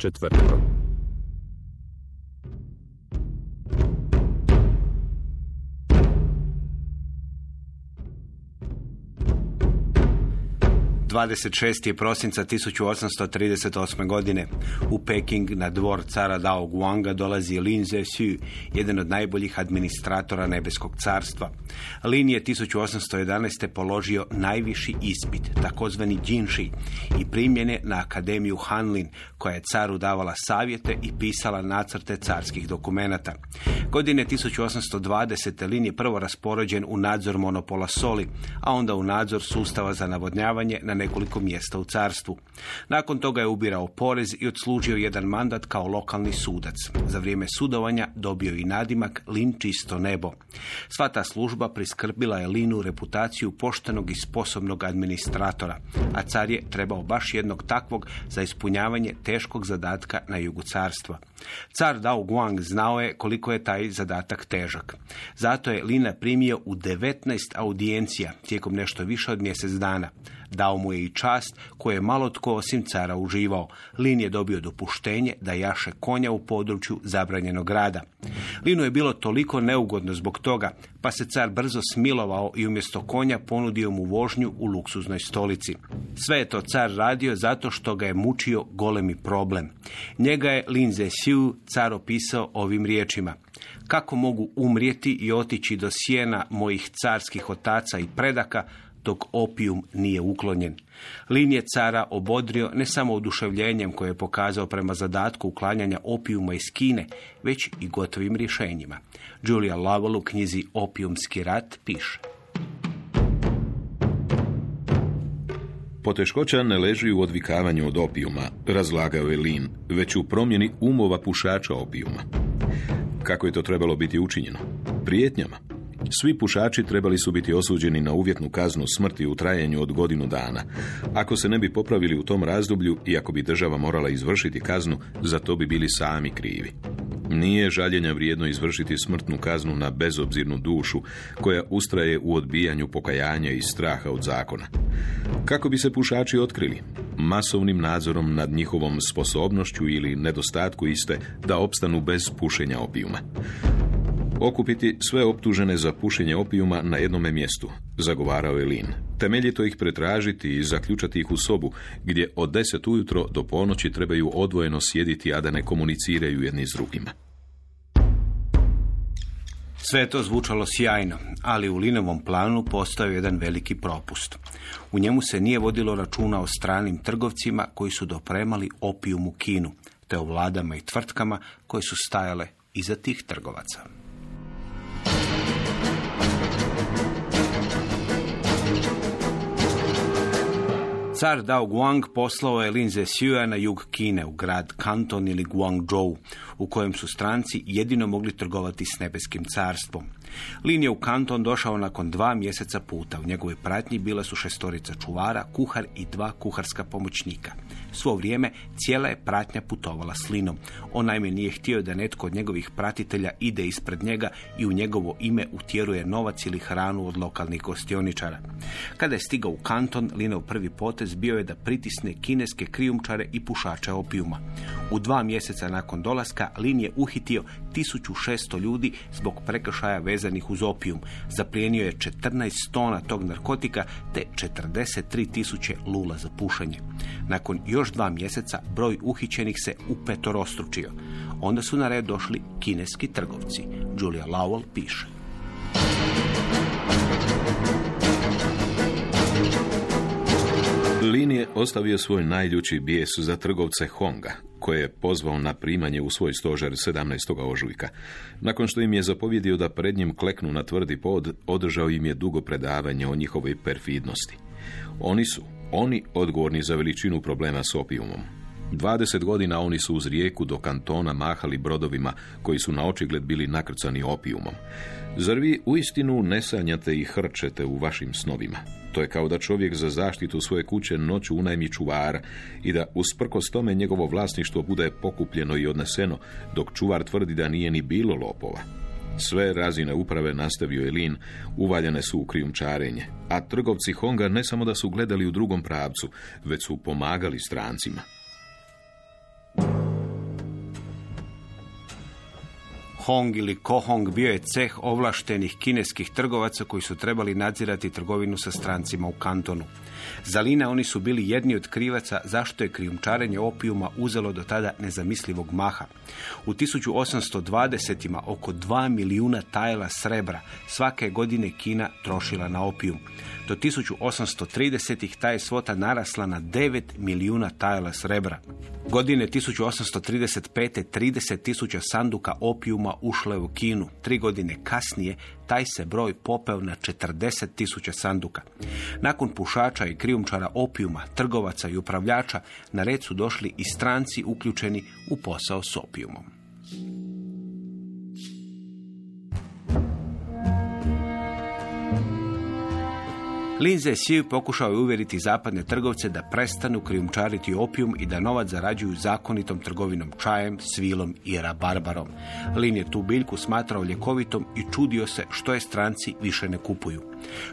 Četvrtkom. Dvadeset šest prosinca 1838. godine u Peking na dvor cara Dao Guanga dolazi Lin Zexu, jedan od najboljih administratora nebeskog carstva. Lin je 1811. položio najviši ispit, takozvani Jinshi, i primjen je na Akademiju Hanlin, koja je caru davala savjete i pisala nacrte carskih dokumenata. Godine 1820. Lin je prvo raspoređen u nadzor monopola soli, a onda u nadzor sustava za navodnjavanje na nekoliko mjesta u carstvu. Nakon toga je ubirao porez i odslužio jedan mandat kao lokalni sudac. Za vrijeme sudovanja dobio i nadimak Lin čisto nebo. Sva ta služba priskrbila je Linu reputaciju poštenog i sposobnog administratora, a car je trebao baš jednog takvog za ispunjavanje teškog zadatka na jugu carstva. Car Dao Guang znao je koliko je taj zadatak težak. Zato je Lina primio u 19 audijencija tijekom nešto više od mjesec dana. Dao mu je i čast koje je malo tko osim cara uživao. Lin je dobio dopuštenje da jaše konja u području zabranjenog rada. Linu je bilo toliko neugodno zbog toga, pa se car brzo smilovao i umjesto konja ponudio mu vožnju u luksuznoj stolici. Sve je to car radio zato što ga je mučio golemi problem. Njega je Lin Zexu car opisao ovim riječima. Kako mogu umrijeti i otići do sjena mojih carskih otaca i predaka, dok opijum nije uklonjen. Lin je cara obodrio ne samo oduševljenjem koje je pokazao prema zadatku uklanjanja opijuma iz Kine, već i gotovim rješenjima. Julia Lovell u knjizi Opijumski rat piše. Poteškoća ne leži u odvikavanju od opijuma, razlagao je Lin, već u promjeni umova pušača opijuma. Kako je to trebalo biti učinjeno? Prijetnjama. Svi pušači trebali su biti osuđeni na uvjetnu kaznu smrti u trajanju od godinu dana. Ako se ne bi popravili u tom razdoblju i ako bi država morala izvršiti kaznu, za to bi bili sami krivi. Nije žaljenja vrijedno izvršiti smrtnu kaznu na bezobzirnu dušu koja ustraje u odbijanju pokajanja i straha od zakona. Kako bi se pušači otkrili? Masovnim nadzorom nad njihovom sposobnošću ili nedostatku iste da opstanu bez pušenja opijuma. Okupiti sve optužene za pušenje opijuma na jednome mjestu, zagovarao je Lin. Temeljito ih pretražiti i zaključati ih u sobu, gdje od 10 ujutro do ponoći trebaju odvojeno sjediti, a da ne komuniciraju jedni s drugima. Sve to zvučalo sjajno, ali u Linovom planu postao je jedan veliki propust. U njemu se nije vodilo računa o stranim trgovcima koji su dopremali opijum u Kinu, te o vladama i tvrtkama koje su stajale iza tih trgovaca. Car Dao Guang poslao je Lin Zexua na jug Kine, u grad Kanton ili Guangzhou, u kojem su stranci jedino mogli trgovati s nebeskim carstvom. Lin je u Kanton došao nakon dva mjeseca puta. U njegovoj pratnji bila su šestorica čuvara, kuhar i dva kuharska pomoćnika. Svo vrijeme cijela je pratnja putovala s Linom. On naime nije htio da netko od njegovih pratitelja ide ispred njega i u njegovo ime utjeruje novac ili hranu od lokalnih gostioničara. Kada je stigao u kanton, Linov prvi potez bio je da pritisne kineske krijumčare i pušače opijuma. U dva mjeseca nakon dolaska Lin je uhitio 1600 ljudi zbog prekršaja vezanih uz opijum. Zaplijenio je 14 tona tog narkotika te 43 tisuće lula za pušenje. Nakon dva mjeseca broj uhićenih se upetorostručio. Onda su na red došli kineski trgovci. Julia Lowell piše. Lin je ostavio svoj najljući bijes za trgovce Honga, koje je pozvao na primanje u svoj stožer 17. ožujka. Nakon što im je zapovjedio da pred njim kleknu na tvrdi pod, održao im je dugo predavanje o njihovoj perfidnosti. Oni su, oni odgovorni za veličinu problema s opijumom. 20 godina oni su uz rijeku do kantona mahali brodovima koji su na očigled bili nakrcani opijumom. Zar vi uistinu ne sanjate i hrčete u vašim snovima? To je kao da čovjek za zaštitu svoje kuće noću unajmi čuvara i da usprkos tome njegovo vlasništvo bude pokupljeno i odneseno, dok čuvar tvrdi da nije ni bilo lopova. Sve razine uprave nastavio je Lin, uvaljene su u krijumčarenje, a trgovci Honga ne samo da su gledali u drugom pravcu, već su pomagali strancima. Hong ili Kohong bio je ceh ovlaštenih kineskih trgovaca koji su trebali nadzirati trgovinu sa strancima u kantonu. Za Lina oni su bili jedni od krivaca zašto je krijumčarenje opijuma uzelo do tada nezamislivog maha. U 1820-ima oko 2 milijuna tajla srebra svake godine Kina trošila na opijum. Do 1830-ih ta je svota narasla na 9 milijuna tajla srebra. Godine 1835. 30 tisuća sanduka opijuma je u Kinu. Tri godine kasnije taj se broj popeo na 40 tisuća sanduka. Nakon pušača i krijumčara opijuma, trgovaca i upravljača, na red su došli i stranci uključeni u posao s opijumom. Linze Siu pokušao je uvjeriti zapadne trgovce da prestanu krijumčariti opijum i da novac zarađuju zakonitom trgovinom čajem, svilom i rabarbarom. Lin je tu biljku smatrao ljekovitom i čudio se što je stranci više ne kupuju.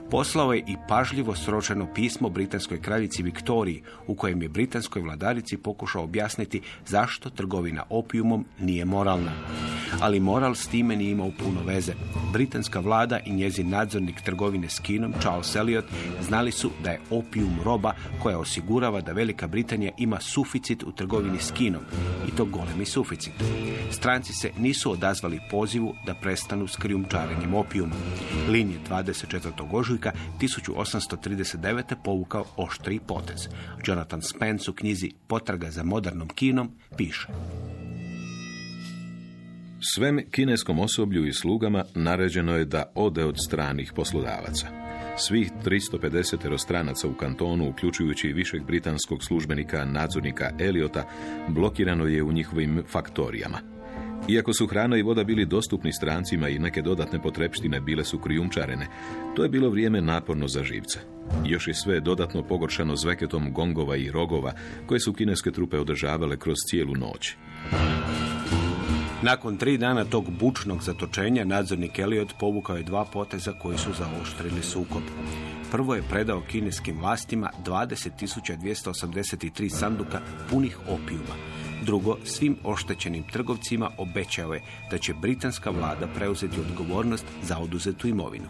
Poslao je i pažljivo sročeno pismo britanskoj kraljici Viktoriji u kojem je britanskoj vladarici pokušao objasniti zašto trgovina opijumom nije moralna. Ali moral s time nije imao puno veze. Britanska vlada i njezin nadzornik trgovine s Kinom, Charles Elliot, znali su da je opijum roba koja osigurava da Velika Britanija ima suficit u trgovini s Kinom i to golemi suficit. Stranci se nisu odazvali pozivu da prestanu s krijumčarenjem opijuma. Lin je 24. ožujka 1839. povukao oštri potez. Jonathan Spence u knjizi Potraga za modernom kinom piše. Svem kineskom osoblju i slugama naređeno je da ode od stranih poslodavaca. Svih 350 stranaca u kantonu, uključujući višeg britanskog službenika nadzornika Eliota, blokirano je u njihovim faktorijama. Iako su hrana i voda bili dostupni strancima i neke dodatne potrepštine bile su krijumčarene, to je bilo vrijeme naporno za živce. Još je sve dodatno pogoršano zveketom gongova i rogova koje su kineske trupe održavale kroz cijelu noć. Nakon tri dana tog bučnog zatočenja, nadzornik Elliot povukao je dva poteza koji su zaoštrili sukob. Prvo je predao kineskim vlastima 20.283 sanduka punih opijuma. Drugo, svim oštećenim trgovcima obećao je da će britanska vlada preuzeti odgovornost za oduzetu imovinu.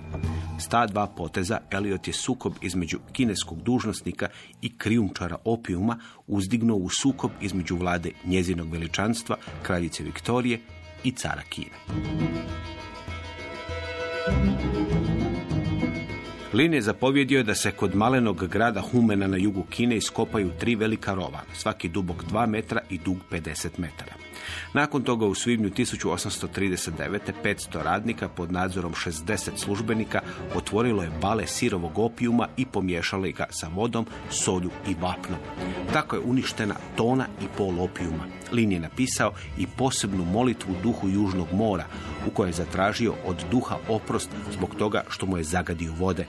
S dva poteza Elliot je sukob između kineskog dužnosnika i krijumčara opijuma uzdignuo u sukob između vlade njezinog veličanstva, kraljice Viktorije i cara Kine. Lin je zapovjedio da se kod malenog grada Humena na jugu Kine iskopaju tri velika rova, svaki dubok 2 metra i dug 50 metara. Nakon toga u svibnju 1839. 500 radnika pod nadzorom 60 službenika otvorilo je bale sirovog opijuma i pomiješalo ga sa vodom, solju i vapnom. Tako je uništena tona i pol opijuma. Lin je napisao i posebnu molitvu duhu Južnog mora, u kojoj je zatražio od duha oprost zbog toga što mu je zagadio vode.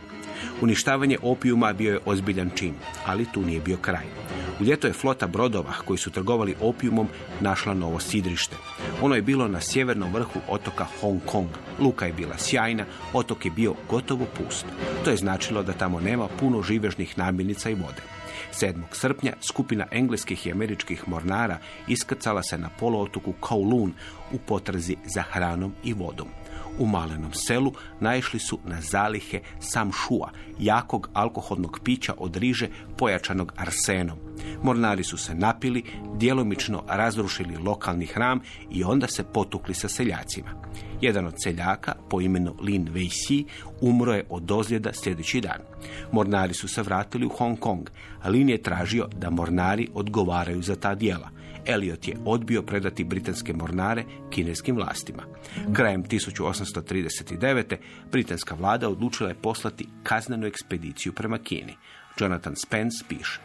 Uništavanje opijuma bio je ozbiljan čin, ali tu nije bio kraj. U ljeto je flota brodova koji su trgovali opijumom našla novo sidrište. Ono je bilo na sjevernom vrhu otoka Hong Kong. Luka je bila sjajna, otok je bio gotovo pust. To je značilo da tamo nema puno živežnih namirnica i vode. 7. srpnja skupina engleskih i američkih mornara iskrcala se na poluotoku Kowloon u potrazi za hranom i vodom. U malenom selu naišli su na zalihe samšua, jakog alkoholnog pića od riže pojačanog arsenom. Mornari su se napili, djelomično razrušili lokalni hram i onda se potukli sa seljacima. Jedan od seljaka, po imenu Lin Wei umro je od ozljeda sljedeći dan. Mornari su se vratili u Hong Kong, a Lin je tražio da mornari odgovaraju za ta dijela. Elliot je odbio predati britanske mornare kineskim vlastima. Krajem 1839. britanska vlada odlučila je poslati kaznenu ekspediciju prema Kini. Jonathan Spence piše.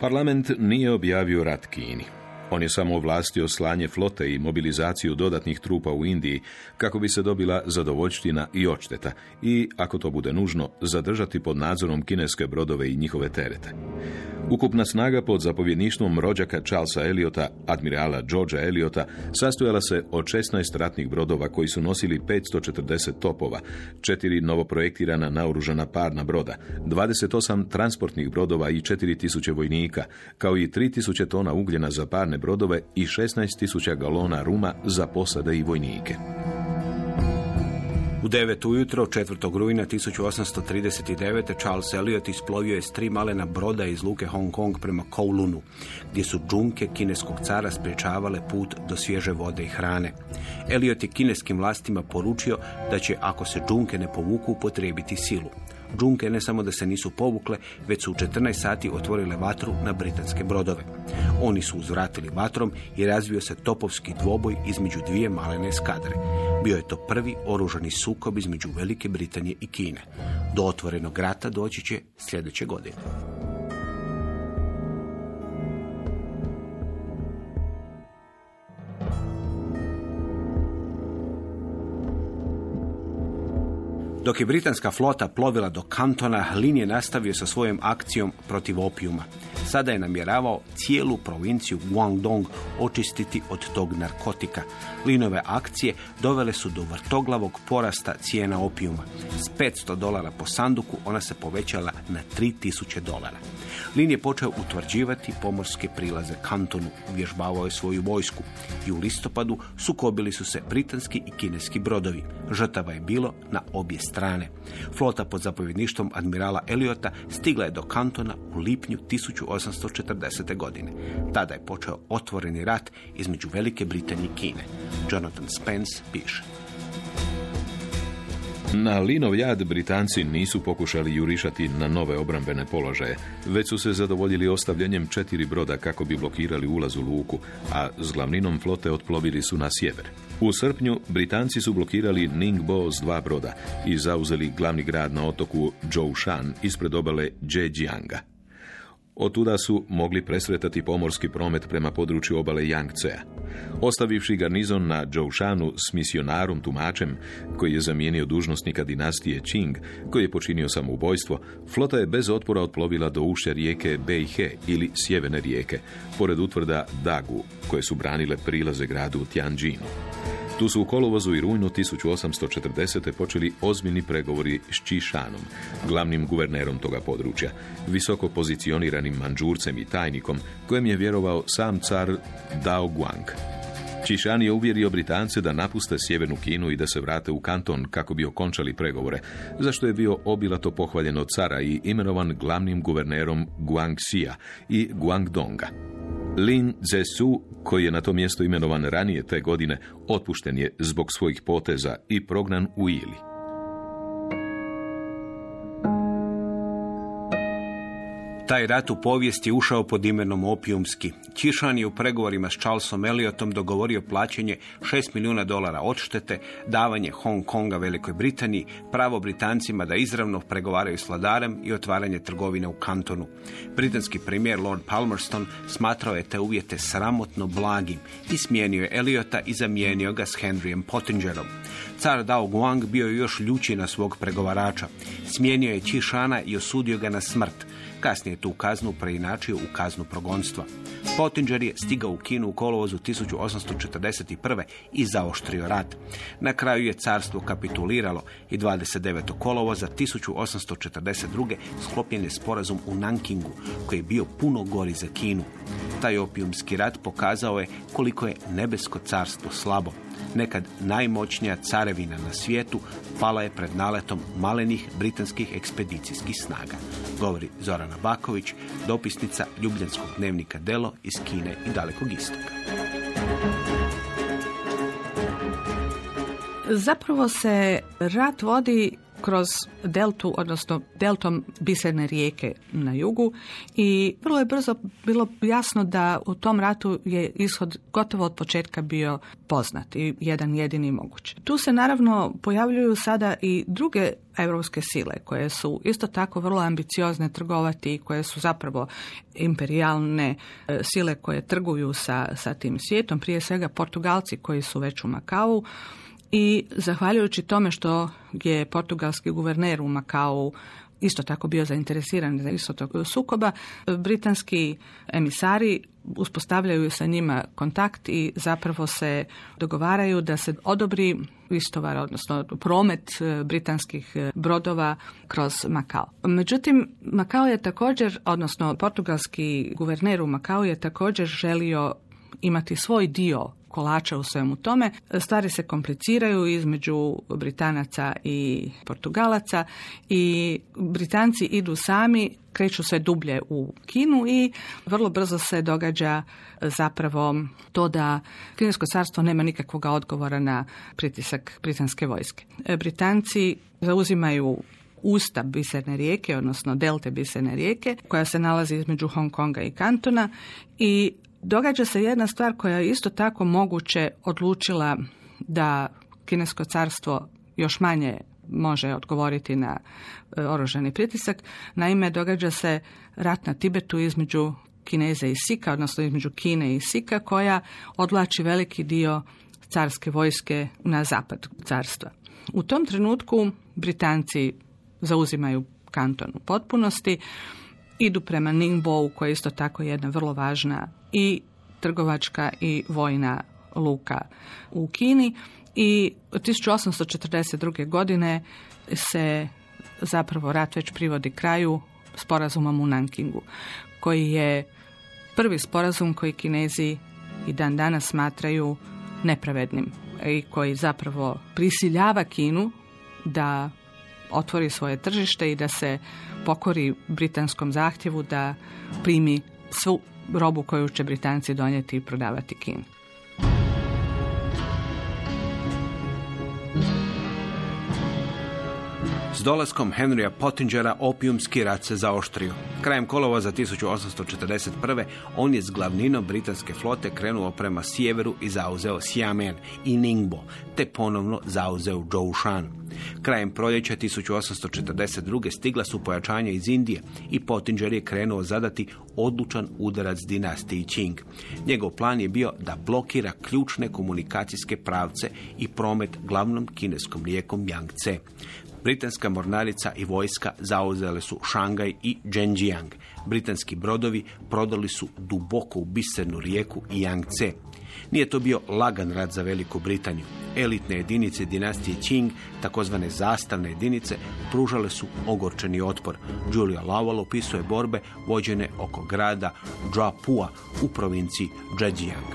Parlament nije objavio rat Kini. On je samo ovlastio slanje flote i mobilizaciju dodatnih trupa u Indiji kako bi se dobila zadovoljština i odšteta i, ako to bude nužno, zadržati pod nadzorom kineske brodove i njihove terete. Ukupna snaga pod zapovjedništvom rođaka Charlesa Eliota, admirala Georgea Eliota, sastojala se od 16 ratnih brodova koji su nosili 540 topova, četiri novoprojektirana naoružana parna broda, 28 transportnih brodova i 4000 vojnika, kao i 3000 tona ugljena za parne brodove i 16.000 galona ruma za posade i vojnike. U 9 ujutro 4. rujna 1839. Charles Elliot isplovio je s tri malena broda iz luke Hong Kong prema Kowloonu, gdje su džunke kineskog cara spriječavale put do svježe vode i hrane. Elliot je kineskim vlastima poručio da će, ako se džunke ne povuku, upotrijebiti silu. Džunke ne samo da se nisu povukle, već su u 14 sati otvorile vatru na britanske brodove. Oni su uzvratili vatrom i razvio se topovski dvoboj između dvije malene eskadre. Bio je to prvi oružani sukob između Velike Britanije i Kine. Do otvorenog rata doći će sljedeće godine. Dok je britanska flota plovila do Kantona, Lin je nastavio sa svojom akcijom protiv opijuma. Sada je namjeravao cijelu provinciju Guangdong očistiti od tog narkotika. Linove akcije dovele su do vrtoglavog porasta cijena opijuma. S 500 dolara po sanduku ona se povećala na 3000 dolara. Lin je počeo utvrđivati pomorske prilaze kantonu, uvježbavao je svoju vojsku i u listopadu sukobili su se britanski i kineski brodovi. Žrtava je bilo na obje strane. Flota pod zapovjedništvom admirala Eliota stigla je do kantona u lipnju 1840. godine. Tada je počeo otvoreni rat između Velike Britanije i Kine. Jonathan Spence piše. Na Linov jad Britanci nisu pokušali jurišati na nove obrambene položaje, već su se zadovoljili ostavljanjem četiri broda kako bi blokirali ulaz u luku, a s glavninom flote otplovili su na sjever. U srpnju Britanci su blokirali Ningbo s dva broda i zauzeli glavni grad na otoku Zhoushan ispred obale Zhejianga. Otuda su mogli presretati pomorski promet prema području obale Yangtzea. Ostavivši garnizon na Zhoushanu s misionarom tumačem, koji je zamijenio dužnosnika dinastije Qing, koji je počinio samoubojstvo, flota je bez otpora otplovila do ušća rijeke Beihe ili Sjeverne rijeke, pored utvrda Dagu, koje su branile prilaze gradu Tianjinu. Tu su u kolovozu i rujnu 1840. počeli ozbiljni pregovori s Čišanom, glavnim guvernerom toga područja, visoko pozicioniranim manđurcem i tajnikom, kojem je vjerovao sam car Dao Guang. Čišan je uvjerio Britance da napuste sjevernu Kinu i da se vrate u kanton kako bi okončali pregovore, zašto je bio obilato pohvaljen od cara i imenovan glavnim guvernerom Guangxia i Guangdonga. Lin Zesu, koji je na to mjesto imenovan ranije te godine, otpušten je zbog svojih poteza i prognan u Ili. Taj rat u povijesti ušao pod imenom opijumski. Čišan je u pregovorima s Charlesom Elliotom dogovorio plaćanje 6 milijuna dolara odštete, davanje Hong Konga Velikoj Britaniji, pravo Britancima da izravno pregovaraju s vladarem i otvaranje trgovine u kantonu. Britanski premijer Lord Palmerston smatrao je te uvjete sramotno blagim i smijenio je Elliota i zamijenio ga s Henryem Pottingerom. Car Dao Guang bio je još ljući na svog pregovarača. Smijenio je Čišana i osudio ga na smrt. Kasnije je tu kaznu preinačio u kaznu progonstva. Pottinger je stigao u Kinu u kolovozu 1841. i zaoštrio rat. Na kraju je carstvo kapituliralo i 29. kolovoza 1842. sklopljen je sporazum u Nankingu, koji je bio puno gori za Kinu. Taj opijumski rat pokazao je koliko je nebesko carstvo slabo. Nekad najmoćnija carevina na svijetu pala je pred naletom malenih britanskih ekspedicijskih snaga. Govori Zorana Baković, dopisnica Ljubljanskog dnevnika Delo iz Kine i Dalekog istoka. Zapravo se rat vodi kroz deltu, odnosno deltom biserne rijeke na jugu i vrlo je brzo bilo jasno da u tom ratu je ishod gotovo od početka bio poznat i jedan jedini moguć. Tu se naravno pojavljuju sada i druge europske sile koje su isto tako vrlo ambiciozne trgovati i koje su zapravo imperijalne e, sile koje trguju sa, sa tim svijetom, prije svega Portugalci koji su već u Makau, i zahvaljujući tome što je portugalski guverner u Makau isto tako bio zainteresiran za isto tog sukoba, britanski emisari uspostavljaju sa njima kontakt i zapravo se dogovaraju da se odobri istovar, odnosno promet e, britanskih e, brodova kroz Makao. Međutim, Makao je također, odnosno portugalski guverner u Makao je također želio imati svoj dio kolača u svemu tome. Stvari se kompliciraju između Britanaca i Portugalaca i Britanci idu sami, kreću sve dublje u Kinu i vrlo brzo se događa zapravo to da Kinesko carstvo nema nikakvog odgovora na pritisak britanske vojske. Britanci zauzimaju usta biserne rijeke, odnosno delte biserne rijeke, koja se nalazi između Hong Konga i Kantona i događa se jedna stvar koja je isto tako moguće odlučila da kinesko carstvo još manje može odgovoriti na e, oružani pritisak. Naime, događa se rat na Tibetu između Kineze i Sika, odnosno između Kine i Sika, koja odlači veliki dio carske vojske na zapad carstva. U tom trenutku Britanci zauzimaju kanton u potpunosti, idu prema Ningbo, koja je isto tako jedna vrlo važna i trgovačka i vojna luka u Kini i 1842. godine se zapravo rat već privodi kraju sporazumom u Nankingu, koji je prvi sporazum koji Kinezi i dan danas smatraju nepravednim i koji zapravo prisiljava Kinu da otvori svoje tržište i da se pokori britanskom zahtjevu da primi svu robu koju će Britanci donijeti i prodavati Kini. S dolaskom Henrya Pottingera opijumski rat se zaoštrio. Krajem kolovoza 1841. on je s glavninom britanske flote krenuo prema sjeveru i zauzeo Xiamen i Ningbo, te ponovno zauzeo Zhoushan. Krajem proljeća 1842. stigla su pojačanja iz Indije i Pottinger je krenuo zadati odlučan udarac dinastiji Qing. Njegov plan je bio da blokira ključne komunikacijske pravce i promet glavnom kineskom rijekom Yangtze. Britanska mornarica i vojska zauzele su Šangaj i Zhenjiang. Britanski brodovi prodali su duboko u bisernu rijeku Yangtze. Nije to bio lagan rat za Veliku Britaniju. Elitne jedinice dinastije Qing, takozvane zastavne jedinice, pružale su ogorčeni otpor. Julia Lowell opisuje borbe vođene oko grada Džapua u provinciji Zhejiang.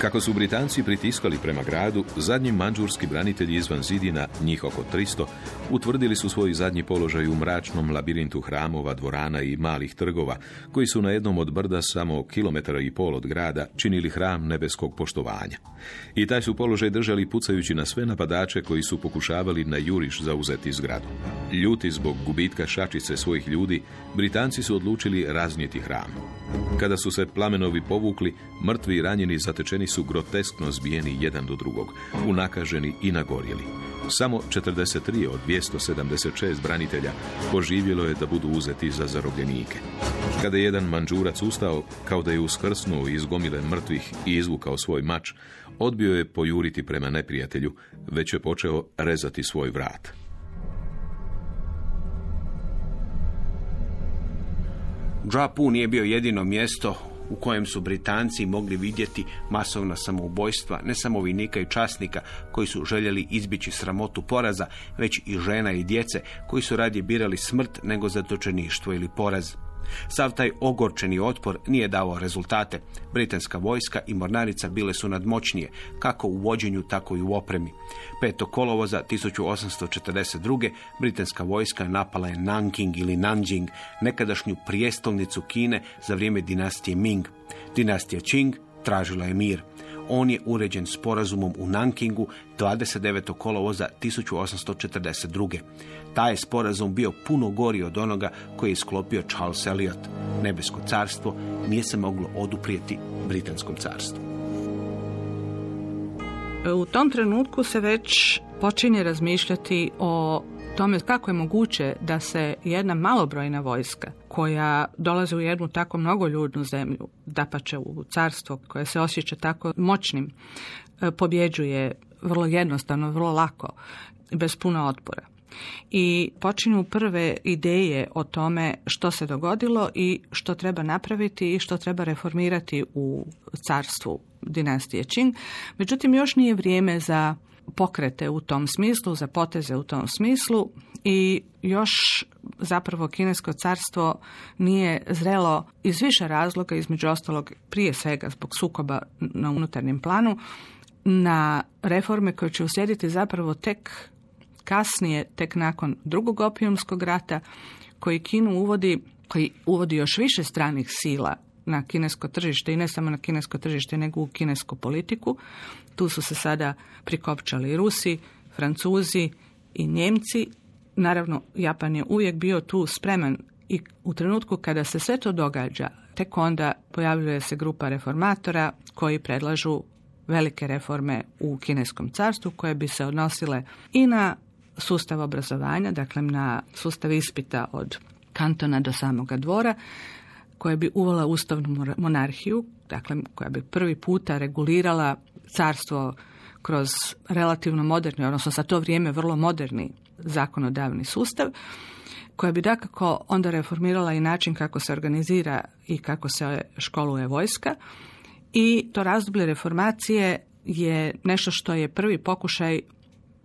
Kako su Britanci pritiskali prema gradu, zadnji manđurski branitelji izvan zidina, njih oko 300, utvrdili su svoj zadnji položaj u mračnom labirintu hramova, dvorana i malih trgova, koji su na jednom od brda samo kilometara i pol od grada činili hram nebeskog poštovanja. I taj su položaj držali pucajući na sve napadače koji su pokušavali na juriš zauzeti zgradu. Ljuti zbog gubitka šačice svojih ljudi, Britanci su odlučili raznijeti hram. Kada su se plamenovi povukli, mrtvi i ranjeni zatečeni su groteskno zbijeni jedan do drugog, unakaženi i nagorjeli. Samo 43 od 276 branitelja poživjelo je da budu uzeti za zarobljenike. Kada je jedan manđurac ustao, kao da je uskrsnuo iz gomile mrtvih i izvukao svoj mač, odbio je pojuriti prema neprijatelju, već je počeo rezati svoj vrat. Džapu nije bio jedino mjesto u kojem su Britanci mogli vidjeti masovna samoubojstva, ne samo vojnika i časnika koji su željeli izbići sramotu poraza, već i žena i djece koji su radije birali smrt nego zatočeništvo ili poraz. Sav taj ogorčeni otpor nije davao rezultate. Britanska vojska i mornarica bile su nadmoćnije, kako u vođenju, tako i u opremi. 5. kolovoza 1842. britanska vojska napala je Nanking ili Nanjing, nekadašnju prijestolnicu Kine za vrijeme dinastije Ming. Dinastija Qing tražila je mir. On je uređen sporazumom u Nankingu 29. kolovoza 1842. Taj sporazum bio puno gori od onoga koji je sklopio Charles Eliot. Nebesko carstvo nije se moglo oduprijeti Britanskom carstvu. U tom trenutku se već počinje razmišljati o tome kako je moguće da se jedna malobrojna vojska koja dolazi u jednu tako mnogoljudnu zemlju, dapače u carstvo koje se osjeća tako moćnim, e, pobjeđuje vrlo jednostavno, vrlo lako, bez puno otpora. I počinju prve ideje o tome što se dogodilo i što treba napraviti i što treba reformirati u carstvu dinastije Qing. Međutim, još nije vrijeme za pokrete u tom smislu, za poteze u tom smislu i još zapravo kinesko carstvo nije zrelo iz više razloga, između ostalog prije svega zbog sukoba na unutarnjem planu, na reforme koje će uslijediti zapravo tek kasnije, tek nakon drugog opijumskog rata, koji Kinu uvodi, koji uvodi još više stranih sila na kinesko tržište i ne samo na kinesko tržište, nego u kinesku politiku. Tu su se sada prikopčali i Rusi, Francuzi i Njemci. Naravno, Japan je uvijek bio tu spreman i u trenutku kada se sve to događa, tek onda pojavljuje se grupa reformatora koji predlažu velike reforme u kineskom carstvu koje bi se odnosile i na sustav obrazovanja, dakle na sustav ispita od kantona do samoga dvora, koja bi uvela ustavnu monarhiju, dakle koja bi prvi puta regulirala carstvo kroz relativno moderni, odnosno za to vrijeme vrlo moderni zakonodavni sustav, koja bi dakako onda reformirala i način kako se organizira i kako se školuje vojska. I to razdoblje reformacije je nešto što je prvi pokušaj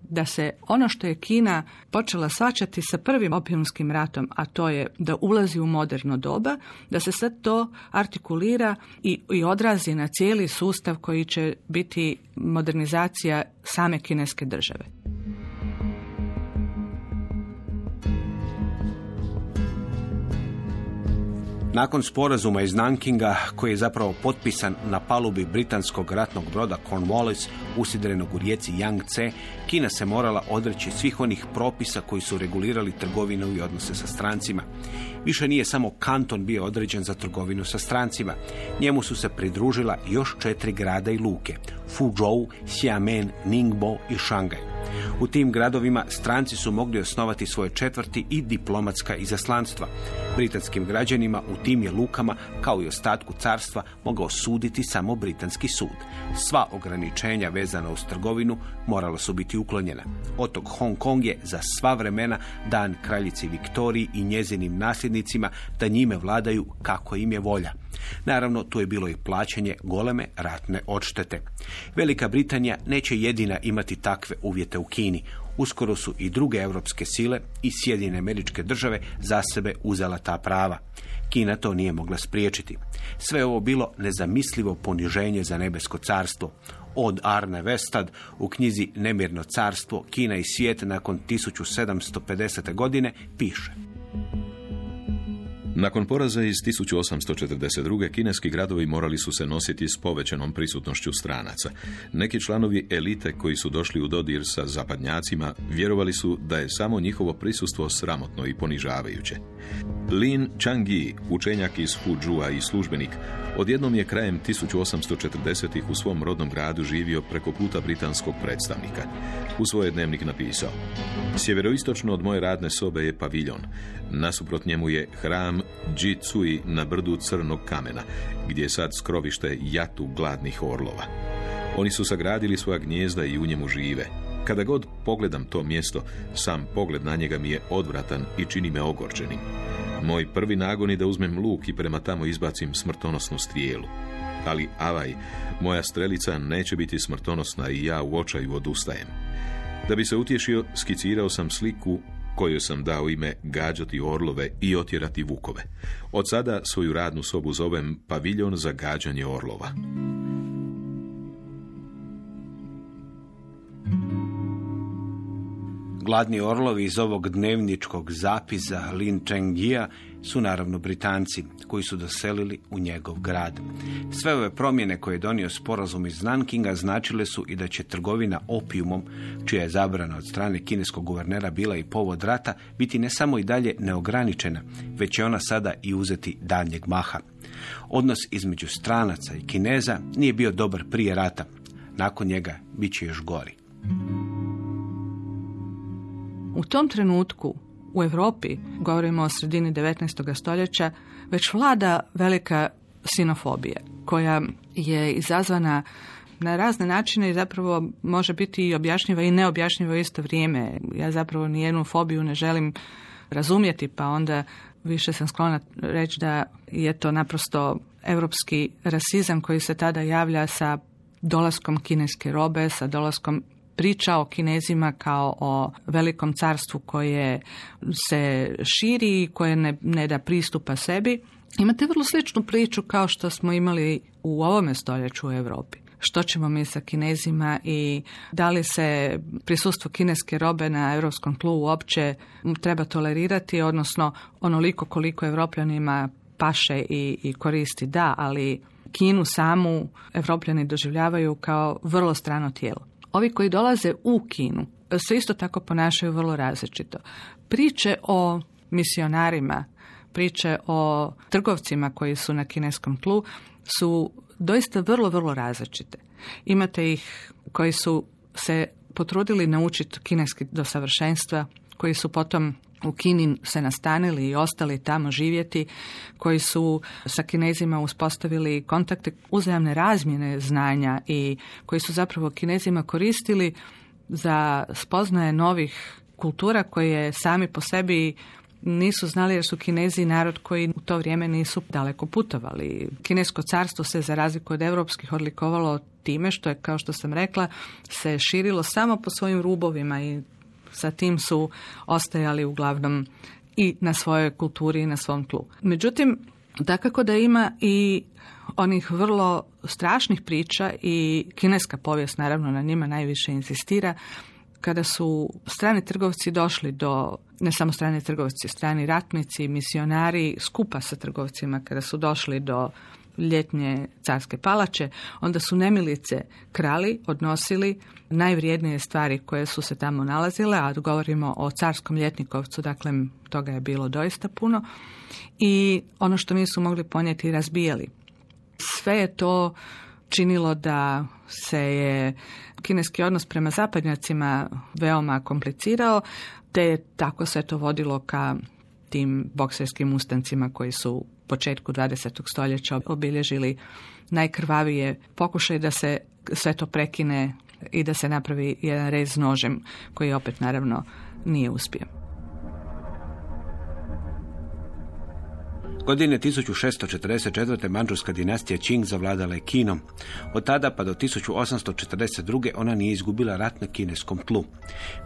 da se ono što je Kina počela svačati sa prvim opijumskim ratom, a to je da ulazi u moderno doba, da se sad to artikulira i, i odrazi na cijeli sustav koji će biti modernizacija same kineske države. Nakon sporazuma iz Nankinga, koji je zapravo potpisan na palubi britanskog ratnog broda Cornwallis, usidrenog u rijeci Yangtze, Kina se morala odreći svih onih propisa koji su regulirali trgovinu i odnose sa strancima. Više nije samo kanton bio određen za trgovinu sa strancima. Njemu su se pridružila još četiri grada i luke. Fuzhou, Xiamen, Ningbo i Šangaj. U tim gradovima stranci su mogli osnovati svoje četvrti i diplomatska izaslanstva. Britanskim građanima u tim je lukama, kao i ostatku carstva, mogao suditi samo britanski sud. Sva ograničenja vezana uz trgovinu morala su biti uklonjena. Otok Hong Kong je za sva vremena dan kraljici Viktoriji i njezinim nasljednicima da njime vladaju kako im je volja. Naravno, tu je bilo i plaćanje goleme ratne odštete. Velika Britanija neće jedina imati takve uvjete u Kini. Uskoro su i druge europske sile i Sjedine američke države za sebe uzela ta prava. Kina to nije mogla spriječiti. Sve ovo bilo nezamislivo poniženje za nebesko carstvo. Od Arne Vestad u knjizi Nemirno carstvo, Kina i svijet nakon 1750. godine piše. Nakon poraza iz 1842. kineski gradovi morali su se nositi s povećanom prisutnošću stranaca. Neki članovi elite koji su došli u dodir sa zapadnjacima vjerovali su da je samo njihovo prisustvo sramotno i ponižavajuće. Lin Changyi, učenjak iz Fuzhua i službenik, odjednom je krajem 1840-ih u svom rodnom gradu živio preko puta britanskog predstavnika. U svoj dnevnik napisao Sjeveroistočno od moje radne sobe je paviljon. Nasuprot njemu je hram Jitsui na brdu crnog kamena, gdje je sad skrovište jatu gladnih orlova. Oni su sagradili svoja gnjezda i u njemu žive. Kada god pogledam to mjesto, sam pogled na njega mi je odvratan i čini me ogorčenim. Moj prvi nagon je da uzmem luk i prema tamo izbacim smrtonosnu strijelu. Ali, avaj, moja strelica neće biti smrtonosna i ja u očaju odustajem. Da bi se utješio, skicirao sam sliku kojoj sam dao ime gađati orlove i otjerati vukove. Od sada svoju radnu sobu zovem paviljon za gađanje orlova. Gladni orlovi iz ovog dnevničkog zapisa Lin Chengija su naravno Britanci, koji su doselili u njegov grad. Sve ove promjene koje je donio sporazum iz Nankinga značile su i da će trgovina opijumom, čija je zabrana od strane kineskog guvernera bila i povod rata, biti ne samo i dalje neograničena, već će ona sada i uzeti daljnjeg maha. Odnos između stranaca i kineza nije bio dobar prije rata. Nakon njega bit će još gori. U tom trenutku u Europi, govorimo o sredini 19. stoljeća, već vlada velika sinofobija koja je izazvana na razne načine i zapravo može biti i objašnjiva i neobjašnjiva u isto vrijeme. Ja zapravo nijednu fobiju ne želim razumjeti, pa onda više sam sklona reći da je to naprosto europski rasizam koji se tada javlja sa dolaskom kineske robe, sa dolaskom priča o kinezima kao o velikom carstvu koje se širi i koje ne, ne da pristupa sebi. Imate vrlo sličnu priču kao što smo imali u ovome stoljeću u Europi. Što ćemo mi sa kinezima i da li se prisustvo kineske robe na europskom tlu uopće treba tolerirati, odnosno onoliko koliko evropljanima paše i, i koristi, da, ali Kinu samu evropljani doživljavaju kao vrlo strano tijelo. Ovi koji dolaze u Kinu se isto tako ponašaju vrlo različito. Priče o misionarima, priče o trgovcima koji su na kineskom tlu su doista vrlo, vrlo različite. Imate ih koji su se potrudili naučiti kineski do savršenstva, koji su potom u Kini se nastanili i ostali tamo živjeti, koji su sa kinezima uspostavili kontakte uzajamne razmjene znanja i koji su zapravo kinezima koristili za spoznaje novih kultura koje sami po sebi nisu znali jer su kinezi narod koji u to vrijeme nisu daleko putovali. Kinesko carstvo se za razliku od europskih odlikovalo time što je, kao što sam rekla, se širilo samo po svojim rubovima i sa tim su ostajali uglavnom i na svojoj kulturi i na svom tlu. Međutim, dakako da ima i onih vrlo strašnih priča i kineska povijest naravno na njima najviše insistira kada su strani trgovci došli do, ne samo strani trgovci, strani ratnici, misionari, skupa sa trgovcima kada su došli do ljetnje carske palače, onda su nemilice krali, odnosili najvrijednije stvari koje su se tamo nalazile, a govorimo o carskom ljetnikovcu, dakle toga je bilo doista puno, i ono što nisu mogli ponijeti razbijali. Sve je to činilo da se je kineski odnos prema zapadnjacima veoma komplicirao, te tako se to vodilo ka tim bokserskim ustancima koji su početku 20. stoljeća obilježili najkrvavije pokušaj da se sve to prekine i da se napravi jedan rez nožem koji opet naravno nije uspio. Godine 1644. Manđurska dinastija Qing zavladala je Kinom. Od tada pa do 1842. ona nije izgubila rat na kineskom tlu.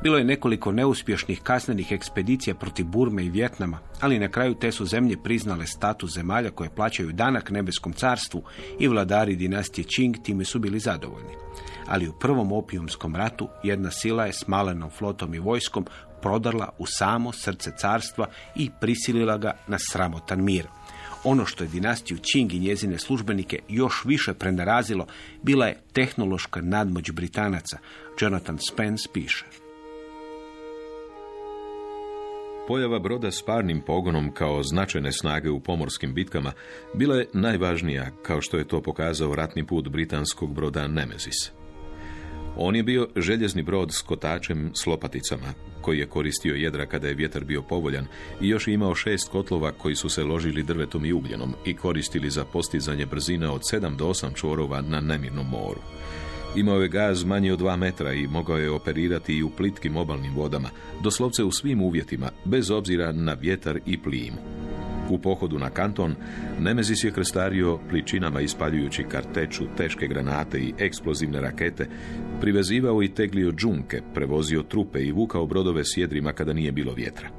Bilo je nekoliko neuspješnih kasnenih ekspedicija protiv Burme i Vjetnama, ali na kraju te su zemlje priznale status zemalja koje plaćaju danak nebeskom carstvu i vladari dinastije Qing time su bili zadovoljni. Ali u prvom opijumskom ratu jedna sila je s malenom flotom i vojskom prodarla u samo srce carstva i prisilila ga na sramotan mir. Ono što je dinastiju Qing i njezine službenike još više prenarazilo bila je tehnološka nadmoć Britanaca. Jonathan Spence piše. Pojava broda s parnim pogonom kao značajne snage u pomorskim bitkama bila je najvažnija, kao što je to pokazao ratni put britanskog broda Nemesis. On je bio željezni brod s kotačem s lopaticama, koji je koristio jedra kada je vjetar bio povoljan i još je imao šest kotlova koji su se ložili drvetom i ugljenom i koristili za postizanje brzine od 7 do 8 čvorova na nemirnom moru. Imao je gaz manji od 2 metra i mogao je operirati i u plitkim obalnim vodama, doslovce u svim uvjetima, bez obzira na vjetar i plimu. U pohodu na kanton, Nemezis je krstario pličinama ispaljujući karteču, teške granate i eksplozivne rakete, privezivao i teglio džunke, prevozio trupe i vukao brodove s jedrima kada nije bilo vjetra.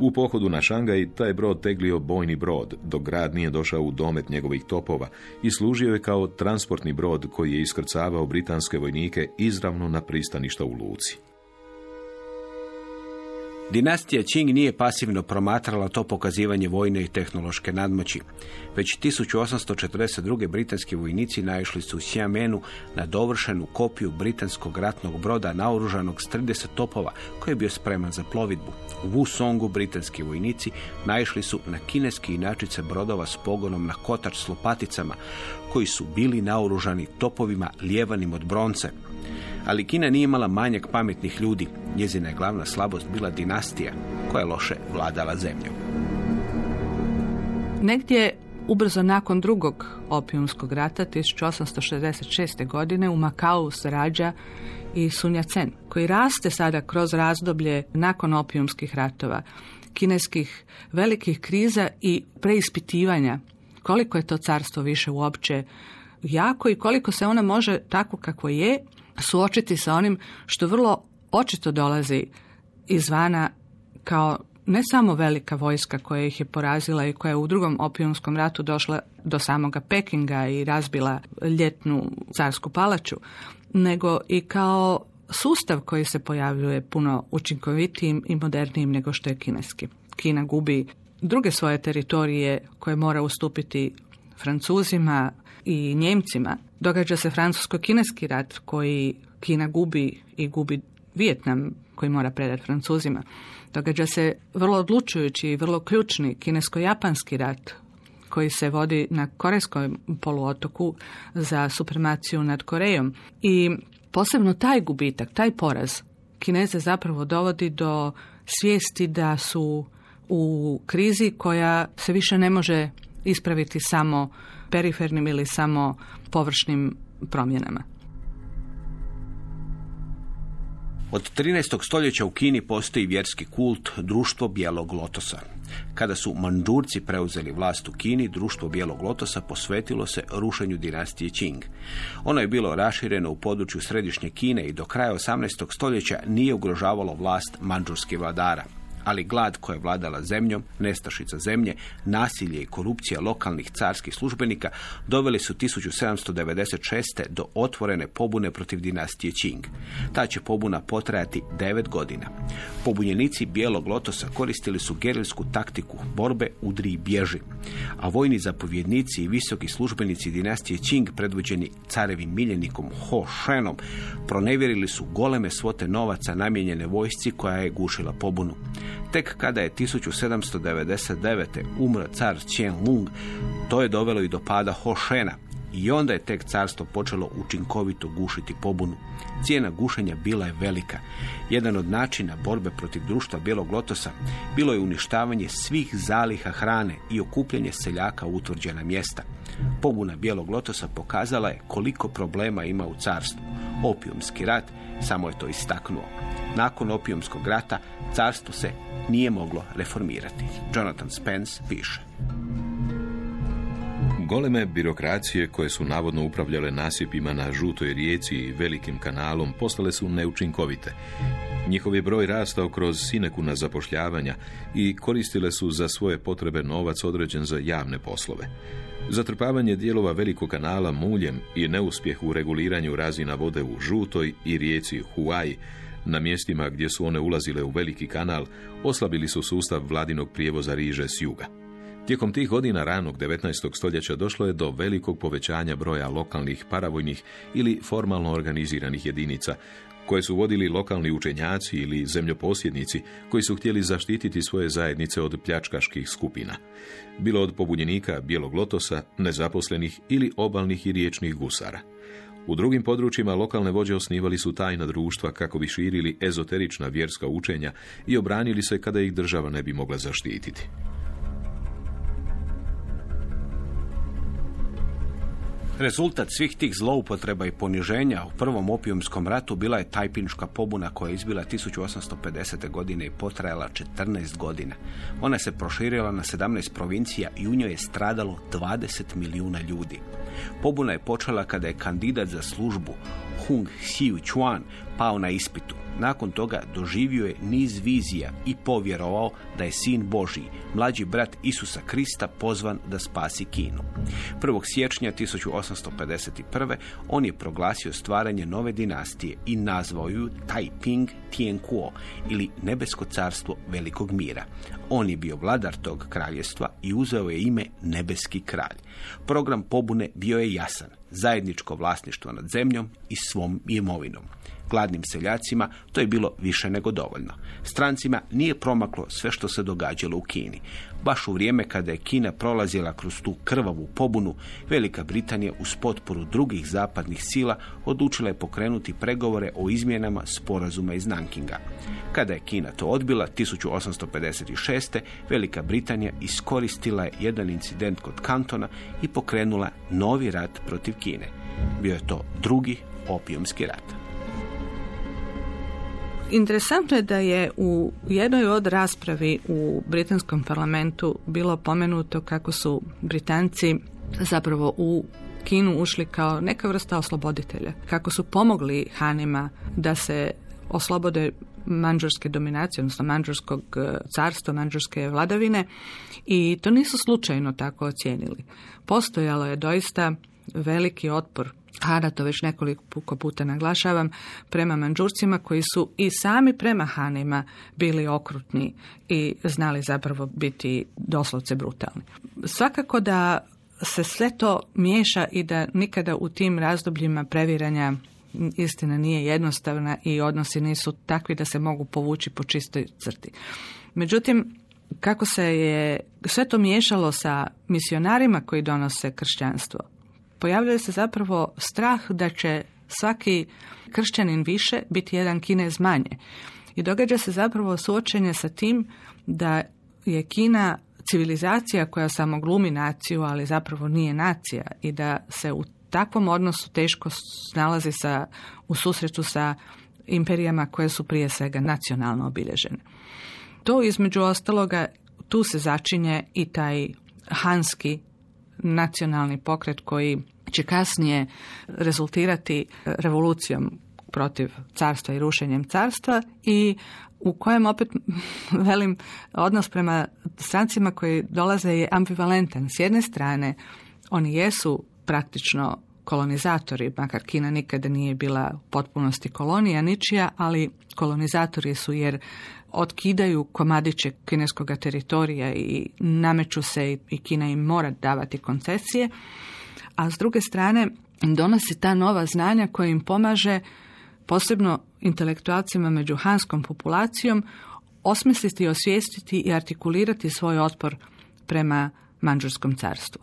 U pohodu na Šangaj taj brod teglio bojni brod, dok grad nije došao u domet njegovih topova i služio je kao transportni brod koji je iskrcavao britanske vojnike izravno na pristaništa u Luci. Dinastija Qing nije pasivno promatrala to pokazivanje vojne i tehnološke nadmoći. Već 1842. britanski vojnici naišli su u Xiamenu na dovršenu kopiju britanskog ratnog broda naoružanog s 30 topova koji je bio spreman za plovidbu. U Wusongu britanski vojnici naišli su na kineski inačice brodova s pogonom na kotač s lopaticama koji su bili naoružani topovima lijevanim od bronce. Ali Kina nije imala manjak pametnih ljudi. Njezina je glavna slabost bila dinastija koja je loše vladala zemljom. Negdje ubrzo nakon drugog opijumskog rata 1866. godine u Makau se rađa i Sun Yat-sen, koji raste sada kroz razdoblje nakon opijumskih ratova, kineskih velikih kriza i preispitivanja koliko je to carstvo više uopće jako i koliko se ona može tako kako je suočiti sa onim što vrlo očito dolazi izvana kao ne samo velika vojska koja ih je porazila i koja je u drugom opijumskom ratu došla do samoga Pekinga i razbila ljetnu carsku palaču, nego i kao sustav koji se pojavljuje puno učinkovitijim i modernijim nego što je kineski. Kina gubi druge svoje teritorije koje mora ustupiti Francuzima i Njemcima. Događa se francusko-kineski rat koji Kina gubi i gubi Vijetnam koji mora predati Francuzima. Događa se vrlo odlučujući i vrlo ključni kinesko-japanski rat koji se vodi na Korejskom poluotoku za supremaciju nad Korejom. I posebno taj gubitak, taj poraz Kineze zapravo dovodi do svijesti da su u krizi koja se više ne može ispraviti samo perifernim ili samo površnim promjenama. Od 13. stoljeća u Kini postoji vjerski kult društvo bijelog lotosa. Kada su Manđurci preuzeli vlast u Kini, društvo bijelog lotosa posvetilo se rušenju dinastije Qing. Ono je bilo rašireno u području središnje Kine i do kraja 18. stoljeća nije ugrožavalo vlast manđurskih vladara ali glad koja je vladala zemljom, nestašica zemlje, nasilje i korupcija lokalnih carskih službenika doveli su 1796. do otvorene pobune protiv dinastije Qing. Ta će pobuna potrajati devet godina. Pobunjenici Bijelog lotosa koristili su gerilsku taktiku borbe udri i bježi, a vojni zapovjednici i visoki službenici dinastije Qing predvođeni carevim miljenikom Ho Shenom pronevjerili su goleme svote novaca namijenjene vojsci koja je gušila pobunu. Tek kada je 1799. umro car Qian Lung, to je dovelo i do pada Hošena i onda je tek carstvo počelo učinkovito gušiti pobunu. Cijena gušenja bila je velika. Jedan od načina borbe protiv društva bijelog lotosa bilo je uništavanje svih zaliha hrane i okupljanje seljaka u utvrđena mjesta. Pobuna bijelog lotosa pokazala je koliko problema ima u carstvu. Opijumski rat samo je to istaknuo. Nakon opijumskog rata carstvo se nije moglo reformirati. Jonathan Spence piše. Goleme birokracije koje su navodno upravljale nasipima na žutoj rijeci i velikim kanalom postale su neučinkovite. Njihov je broj rastao kroz sinekuna zapošljavanja i koristile su za svoje potrebe novac određen za javne poslove. Zatrpavanje dijelova velikog kanala muljem i neuspjeh u reguliranju razina vode u žutoj i rijeci Huai na mjestima gdje su one ulazile u veliki kanal, oslabili su sustav vladinog prijevoza riže s juga. Tijekom tih godina ranog 19. stoljeća došlo je do velikog povećanja broja lokalnih paravojnih ili formalno organiziranih jedinica, koje su vodili lokalni učenjaci ili zemljoposjednici koji su htjeli zaštititi svoje zajednice od pljačkaških skupina. Bilo od pobunjenika bijelog lotosa, nezaposlenih ili obalnih i riječnih gusara. U drugim područjima lokalne vođe osnivali su tajna društva kako bi širili ezoterična vjerska učenja i obranili se kada ih država ne bi mogla zaštititi. Rezultat svih tih zloupotreba i poniženja u prvom opijumskom ratu bila je tajpinška pobuna koja je izbila 1850. godine i potrajala 14 godina. Ona se proširila na 17 provincija i u njoj je stradalo 20 milijuna ljudi. Pobuna je počela kada je kandidat za službu Hung Xiu Chuan pao na ispitu. Nakon toga doživio je niz vizija i povjerovao da je sin Božiji, mlađi brat Isusa Krista pozvan da spasi Kinu. 1. siječnja 1851. on je proglasio stvaranje nove dinastije i nazvao ju Taiping Tiankuo ili Nebesko carstvo velikog mira. On je bio vladar tog kraljestva i uzeo je ime Nebeski kralj. Program pobune bio je jasan, zajedničko vlasništvo nad zemljom i svom imovinom. Gladnim seljacima to je bilo više nego dovoljno. Strancima nije promaklo sve što se događalo u Kini. Baš u vrijeme kada je Kina prolazila kroz tu krvavu pobunu, Velika Britanija uz potporu drugih zapadnih sila odlučila je pokrenuti pregovore o izmjenama sporazuma iz Nankinga. Kada je Kina to odbila, 1856. Velika Britanija iskoristila je jedan incident kod Kantona i pokrenula novi rat protiv Kine. Bio je to drugi opijumski rat. Interesantno je da je u jednoj od raspravi u britanskom parlamentu bilo pomenuto kako su Britanci zapravo u Kinu ušli kao neka vrsta osloboditelja. Kako su pomogli Hanima da se oslobode manđurske dominacije, odnosno manđurskog e, carstva, manđurske vladavine i to nisu slučajno tako ocijenili. Postojalo je doista veliki otpor Hana to već nekoliko puta naglašavam, prema manđurcima koji su i sami prema Hanima bili okrutni i znali zapravo biti doslovce brutalni. Svakako da se sve to miješa i da nikada u tim razdobljima previranja istina nije jednostavna i odnosi nisu takvi da se mogu povući po čistoj crti. Međutim, kako se je sve to miješalo sa misionarima koji donose kršćanstvo, pojavljuje se zapravo strah da će svaki kršćanin više biti jedan kinez manje. I događa se zapravo suočenje sa tim da je Kina civilizacija koja samo glumi naciju, ali zapravo nije nacija i da se u takvom odnosu teško nalazi sa, u susretu sa imperijama koje su prije svega nacionalno obilježene. To između ostaloga, tu se začinje i taj hanski nacionalni pokret koji će kasnije rezultirati revolucijom protiv carstva i rušenjem carstva i u kojem opet velim odnos prema strancima koji dolaze je ambivalentan. S jedne strane oni jesu praktično kolonizatori, makar Kina nikada nije bila u potpunosti kolonija ničija, ali kolonizatori su jer otkidaju komadiće kineskog teritorija i nameću se i Kina im mora davati koncesije, a s druge strane donosi ta nova znanja koja im pomaže posebno intelektualcima među hanskom populacijom osmisliti, osvijestiti i artikulirati svoj otpor prema Manđurskom carstvu.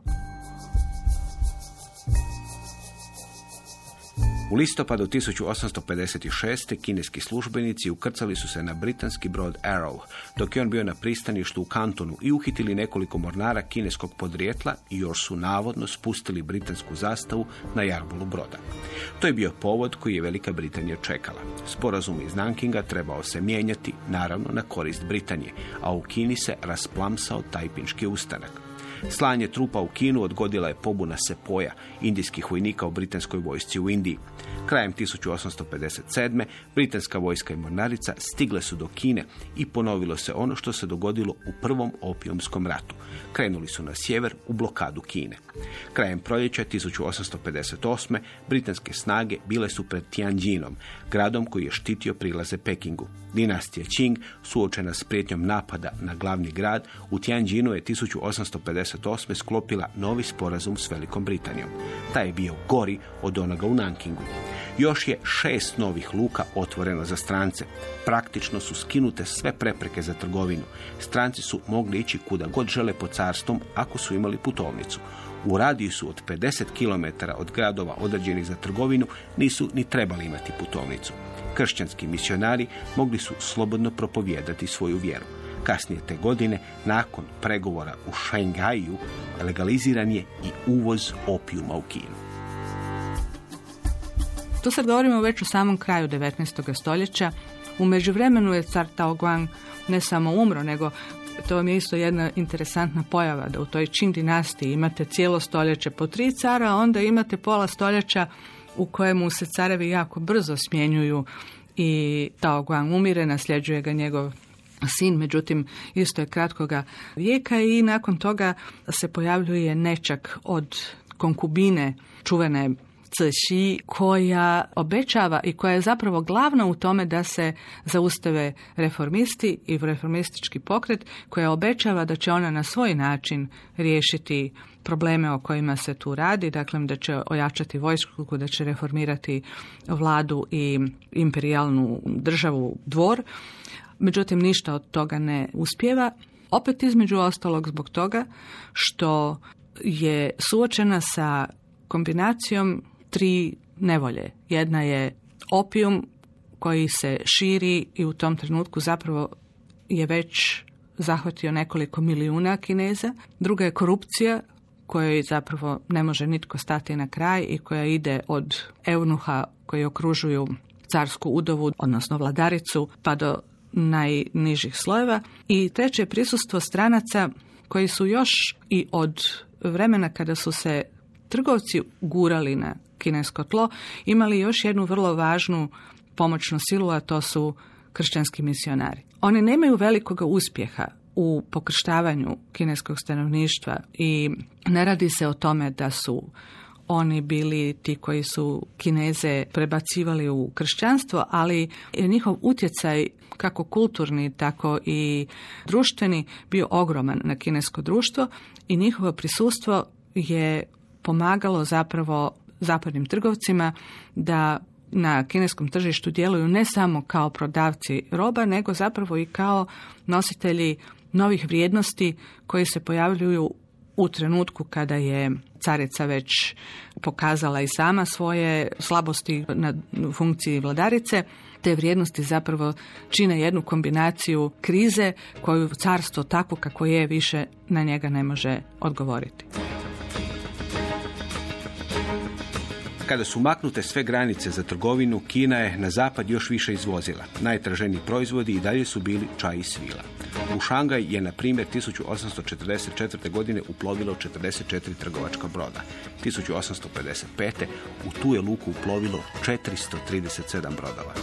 U listopadu 1856. kineski službenici ukrcali su se na britanski brod Arrow, dok je on bio na pristaništu u Kantonu i uhitili nekoliko mornara kineskog podrijetla i još su navodno spustili britansku zastavu na jarbolu broda. To je bio povod koji je Velika Britanija čekala. Sporazum iz Nankinga trebao se mijenjati, naravno na korist Britanije, a u Kini se rasplamsao tajpinški ustanak. Slanje trupa u Kinu odgodila je pobuna Sepoja, indijskih vojnika u britanskoj vojsci u Indiji. Krajem 1857. britanska vojska i mornarica stigle su do Kine i ponovilo se ono što se dogodilo u prvom opijumskom ratu. Krenuli su na sjever u blokadu Kine. Krajem proljeća 1858. britanske snage bile su pred Tianjinom, gradom koji je štitio prilaze Pekingu. Dinastija Qing, suočena s prijetnjom napada na glavni grad, u Tianjinu je 1858. sklopila novi sporazum s Velikom Britanijom. Taj je bio gori od onoga u Nankingu. Još je šest novih luka otvoreno za strance. Praktično su skinute sve prepreke za trgovinu. Stranci su mogli ići kuda god žele po carstvom ako su imali putovnicu. U radijusu od 50 km od gradova određenih za trgovinu nisu ni trebali imati putovnicu. Kršćanski misionari mogli su slobodno propovijedati svoju vjeru. Kasnije te godine, nakon pregovora u Šangaju, legaliziran je i uvoz opijuma u Kinu. To sad govorimo već u samom kraju 19. stoljeća. U međuvremenu je car Tao Guang ne samo umro, nego to vam je isto jedna interesantna pojava da u toj Qin dinastiji imate cijelo stoljeće po tri cara, onda imate pola stoljeća u kojemu se carevi jako brzo smjenjuju i Tao Guang umire, nasljeđuje ga njegov sin, međutim isto je kratkoga vijeka i nakon toga se pojavljuje nečak od konkubine čuvene Cixi koja obećava i koja je zapravo glavna u tome da se zaustave reformisti i reformistički pokret koja obećava da će ona na svoj način riješiti probleme o kojima se tu radi, dakle da će ojačati vojsku, da će reformirati vladu i imperijalnu državu dvor. Međutim, ništa od toga ne uspjeva. Opet između ostalog zbog toga što je suočena sa kombinacijom tri nevolje. Jedna je opijum koji se širi i u tom trenutku zapravo je već zahvatio nekoliko milijuna Kineza. Druga je korupcija kojoj zapravo ne može nitko stati na kraj i koja ide od eunuha koji okružuju carsku udovu, odnosno vladaricu, pa do najnižih slojeva. I treće je prisustvo stranaca koji su još i od vremena kada su se trgovci gurali na kinesko tlo, imali još jednu vrlo važnu pomoćnu silu, a to su kršćanski misionari. Oni nemaju velikoga uspjeha u pokrštavanju kineskog stanovništva i ne radi se o tome da su oni bili ti koji su Kineze prebacivali u kršćanstvo, ali je njihov utjecaj kako kulturni, tako i društveni bio ogroman na kinesko društvo i njihovo prisustvo je pomagalo zapravo zapadnim trgovcima da na kineskom tržištu djeluju ne samo kao prodavci roba, nego zapravo i kao nositelji novih vrijednosti koji se pojavljuju u trenutku kada je carica već pokazala i sama svoje slabosti na funkciji vladarice, te vrijednosti zapravo čine jednu kombinaciju krize koju carstvo takvo kako je više na njega ne može odgovoriti. Kada su maknute sve granice za trgovinu, Kina je na zapad još više izvozila. Najtraženiji proizvodi i dalje su bili čaj i svila. U Šangaj je, na primjer, 1844. godine uplovilo 44 trgovačka broda. 1855. u tu je luku uplovilo 437 brodova.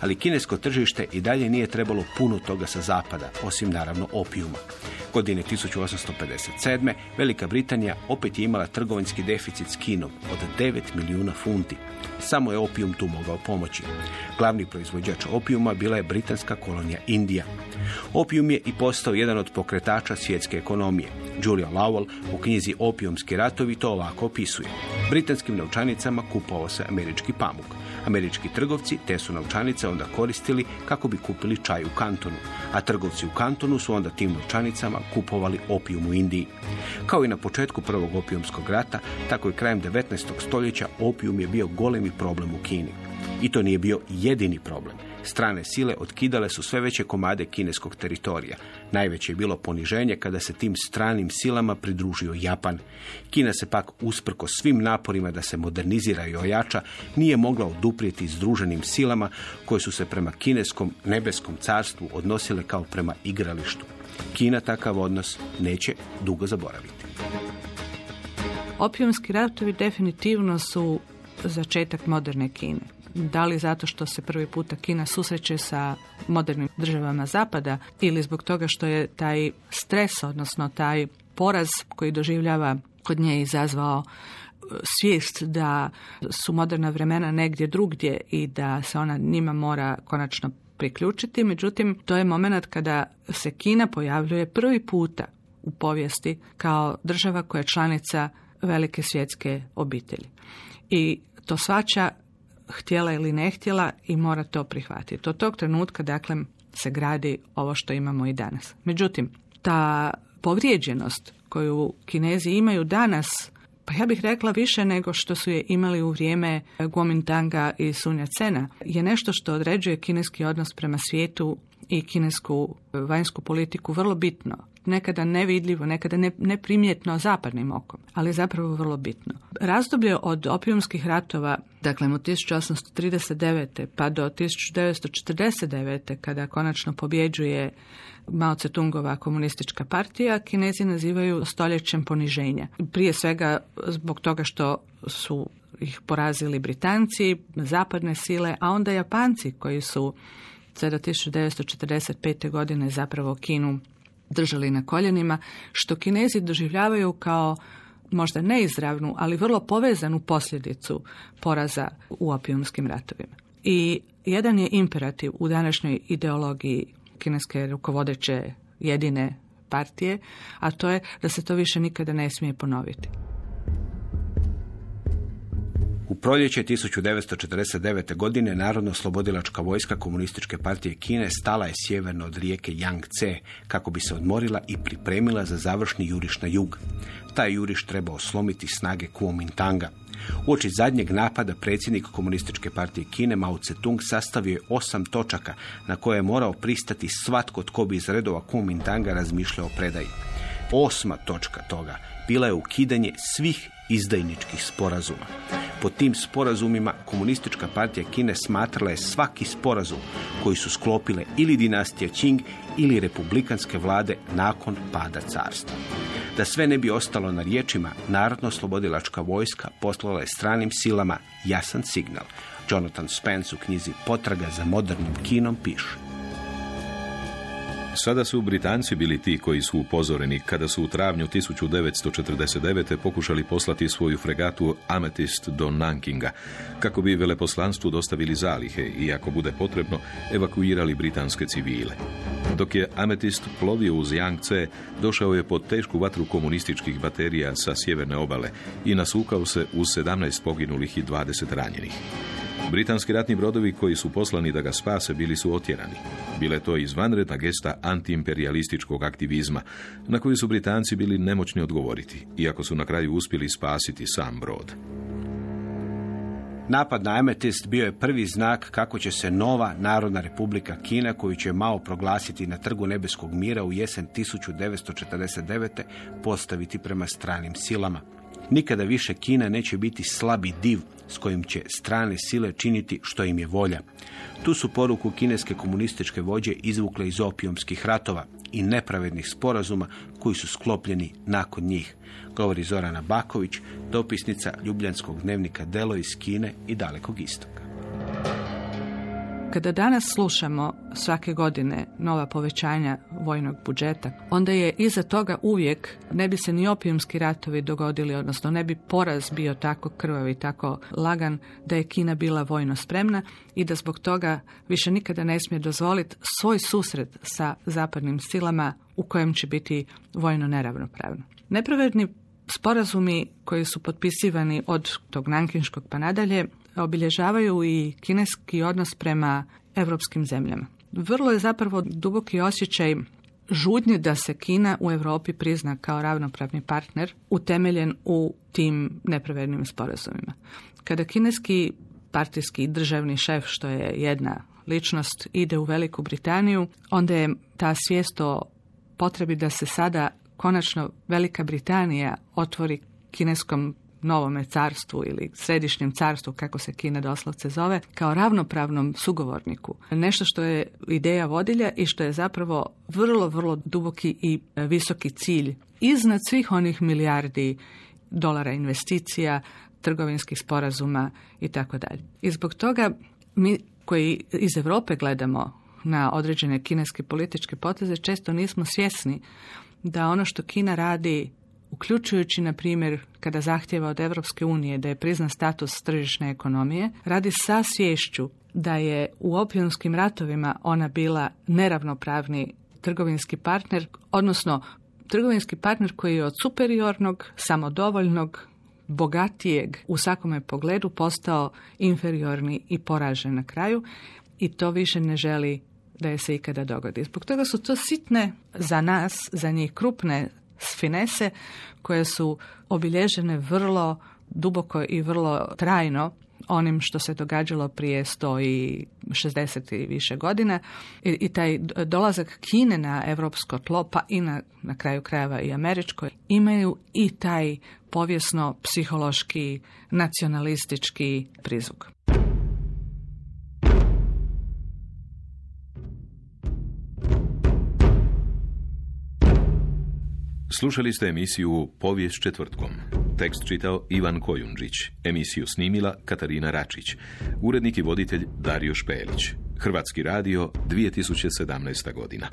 Ali kinesko tržište i dalje nije trebalo puno toga sa zapada, osim naravno opijuma. Godine 1857. Velika Britanija opet je imala trgovinski deficit s Kinom od 9 milijuna funti. Samo je opijum tu mogao pomoći. Glavni proizvođač opijuma bila je britanska kolonija Indija. Opijum je i postao jedan od pokretača svjetske ekonomije. Julian Lowell u knjizi Opijumski ratovi to ovako opisuje. Britanskim novčanicama kupovao se američki pamuk. Američki trgovci te su novčanice onda koristili kako bi kupili čaj u kantonu, a trgovci u kantonu su onda tim novčanicama kupovali opijum u Indiji. Kao i na početku prvog opijumskog rata, tako i krajem 19. stoljeća opijum je bio golemi problem u Kini. I to nije bio jedini problem. Strane sile otkidale su sve veće komade kineskog teritorija. Najveće je bilo poniženje kada se tim stranim silama pridružio Japan. Kina se pak usprko svim naporima da se modernizira i ojača nije mogla oduprijeti združenim silama koje su se prema kineskom nebeskom carstvu odnosile kao prema igralištu. Kina takav odnos neće dugo zaboraviti. Opijumski ratovi definitivno su začetak moderne Kine. Da li zato što se prvi puta Kina susreće sa modernim državama zapada ili zbog toga što je taj stres, odnosno taj poraz koji doživljava kod nje izazvao e, svijest da su moderna vremena negdje drugdje i da se ona njima mora konačno priključiti. Međutim, to je moment kada se Kina pojavljuje prvi puta u povijesti kao država koja je članica velike svjetske obitelji. I to svača htjela ili ne htjela i mora to prihvatiti. Od tog trenutka, dakle, se gradi ovo što imamo i danas. Međutim, ta povrijeđenost koju Kinezi imaju danas, pa ja bih rekla više nego što su je imali u vrijeme Kuomintanga i Sun Yat-sena, je nešto što određuje kineski odnos prema svijetu i kinesku vanjsku politiku vrlo bitno. Nekada nevidljivo, nekada ne, neprimjetno zapadnim okom, ali zapravo vrlo bitno. Razdoblje od opijumskih ratova Dakle, od 1839. pa do 1949. kada konačno pobjeđuje Mao Tse-tungova komunistička partija, Kinezi nazivaju stoljećem poniženja. Prije svega zbog toga što su ih porazili Britanci, zapadne sile, a onda Japanci koji su sve do 1945. godine zapravo Kinu držali na koljenima, što Kinezi doživljavaju kao možda neizravnu, ali vrlo povezanu posljedicu poraza u opijumskim ratovima. I jedan je imperativ u današnjoj ideologiji kineske rukovodeće jedine partije, a to je da se to više nikada ne smije ponoviti. U proljeće 1949. godine Narodno-slobodilačka vojska komunističke partije Kine stala je sjeverno od rijeke Yangtze kako bi se odmorila i pripremila za završni juriš na jug. Taj juriš trebao slomiti snage Kuomintanga. Uoči zadnjeg napada predsjednik komunističke partije Kine Mao Tse-tung sastavio je osam točaka na koje je morao pristati svatko tko bi iz redova Kuomintanga razmišljao o predaji. Osma točka toga bila je ukidanje svih izdajničkih sporazuma. Po tim sporazumima komunistička partija Kine smatrala je svaki sporazum koji su sklopile ili dinastija Qing ili republikanske vlade nakon pada carstva. Da sve ne bi ostalo na riječima, Narodno-slobodilačka vojska poslala je stranim silama jasan signal. Jonathan Spence u knjizi Potraga za modernim kinom piše. Sada su Britanci bili ti koji su upozoreni kada su u travnju 1949. pokušali poslati svoju fregatu Amethyst do Nankinga, kako bi veleposlanstvu dostavili zalihe i ako bude potrebno evakuirali britanske civile. Dok je Amethyst plovio uz Yangtze, došao je pod tešku vatru komunističkih baterija sa sjeverne obale i nasukao se uz 17 poginulih i 20 ranjenih. Britanski ratni brodovi koji su poslani da ga spase bili su otjerani. Bile to izvanredna gesta antiimperialističkog aktivizma, na koju su Britanci bili nemoćni odgovoriti, iako su na kraju uspjeli spasiti sam brod. Napad na Amethyst bio je prvi znak kako će se nova Narodna republika Kina, koju će Mao proglasiti na trgu nebeskog mira u jesen 1949. postaviti prema stranim silama. Nikada više Kina neće biti slabi div s kojim će strane sile činiti što im je volja. Tu su poruku kineske komunističke vođe izvukle iz opijomskih ratova i nepravednih sporazuma koji su sklopljeni nakon njih, govori Zorana Baković, dopisnica Ljubljanskog dnevnika Delo iz Kine i Dalekog istoka. Kada danas slušamo svake godine nova povećanja vojnog budžeta, onda je iza toga uvijek ne bi se ni opijumski ratovi dogodili, odnosno ne bi poraz bio tako krvav i tako lagan da je Kina bila vojno spremna i da zbog toga više nikada ne smije dozvoliti svoj susret sa zapadnim silama u kojem će biti vojno neravnopravno. Nepravedni sporazumi koji su potpisivani od tog nankinškog pa nadalje obilježavaju i kineski odnos prema europskim zemljama. Vrlo je zapravo duboki osjećaj žudnje da se Kina u Europi prizna kao ravnopravni partner utemeljen u tim nepravednim sporazumima. Kada kineski partijski državni šef, što je jedna ličnost, ide u Veliku Britaniju, onda je ta svijest o potrebi da se sada konačno Velika Britanija otvori kineskom novome carstvu ili središnjem carstvu, kako se Kina doslovce zove, kao ravnopravnom sugovorniku. Nešto što je ideja vodilja i što je zapravo vrlo, vrlo duboki i visoki cilj iznad svih onih milijardi dolara investicija, trgovinskih sporazuma i tako dalje. I zbog toga mi koji iz Europe gledamo na određene kineske političke poteze često nismo svjesni da ono što Kina radi uključujući na primjer kada zahtjeva od Europske unije da je prizna status tržišne ekonomije, radi sa svješću da je u opijonskim ratovima ona bila neravnopravni trgovinski partner, odnosno trgovinski partner koji je od superiornog, samodovoljnog, bogatijeg u svakome pogledu postao inferiorni i poražen na kraju i to više ne želi da je se ikada dogodi. Zbog toga su to sitne za nas, za njih krupne finese koje su obilježene vrlo duboko i vrlo trajno onim što se događalo prije 160 i više godina i, i taj dolazak Kine na evropsko tlo, pa i na, na kraju krajeva i američko, imaju i taj povijesno psihološki nacionalistički prizvuk. Slušali ste emisiju Povijest četvrtkom. Tekst čitao Ivan Kojundžić. Emisiju snimila Katarina Račić. Urednik i voditelj Dario Špelić. Hrvatski radio 2017. godina.